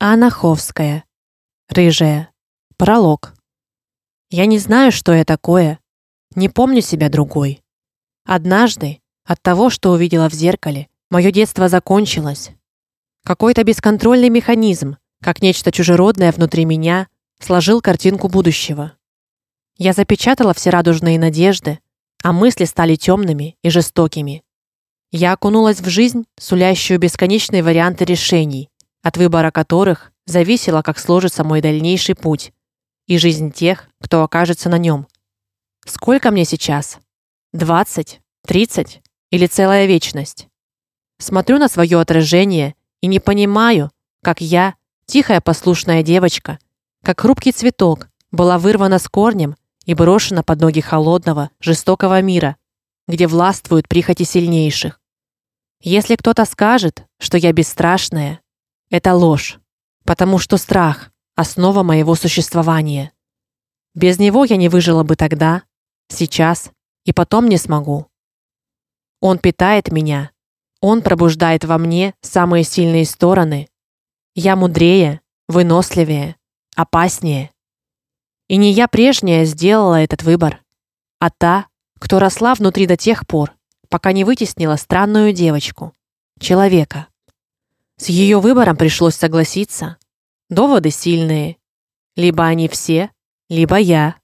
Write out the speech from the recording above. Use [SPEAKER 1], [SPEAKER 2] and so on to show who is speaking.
[SPEAKER 1] Анна Ховская. Рыжая. Пролог. Я не знаю, что я такое. Не помню себя другой. Однажды, от того, что увидела в зеркале, мое детство закончилось. Какой-то бесконтрольный механизм, как нечто чужеродное внутри меня, сложил картинку будущего. Я запечатала все радужные надежды, а мысли стали темными и жестокими. Я окунулась в жизнь, сулящую бесконечные варианты решений, от выбора которых зависело, как сложится мой дальнейший путь и жизнь тех, кто окажется на нем. Сколько мне сейчас? 20, 30 или целая вечность? Смотрю на свое отражение и не понимаю, как я, тихая послушная девочка, как хрупкий цветок, была вырвана с корнем и брошена под ноги холодного, жестокого мира, где властвуют прихоти сильнейших. Если кто-то скажет, что я бесстрашная, это ложь, потому что страх основа моего существования. Без него я не выжила бы тогда, сейчас и потом не смогу. Он питает меня. Он пробуждает во мне самые сильные стороны. Я мудрее, выносливее, опаснее. И не я прежняя сделала этот выбор, а та, кто росла внутри до тех пор, пока не вытеснила странную девочку, человека. С ее выбором пришлось согласиться. Доводы сильные. Либо они все, либо я.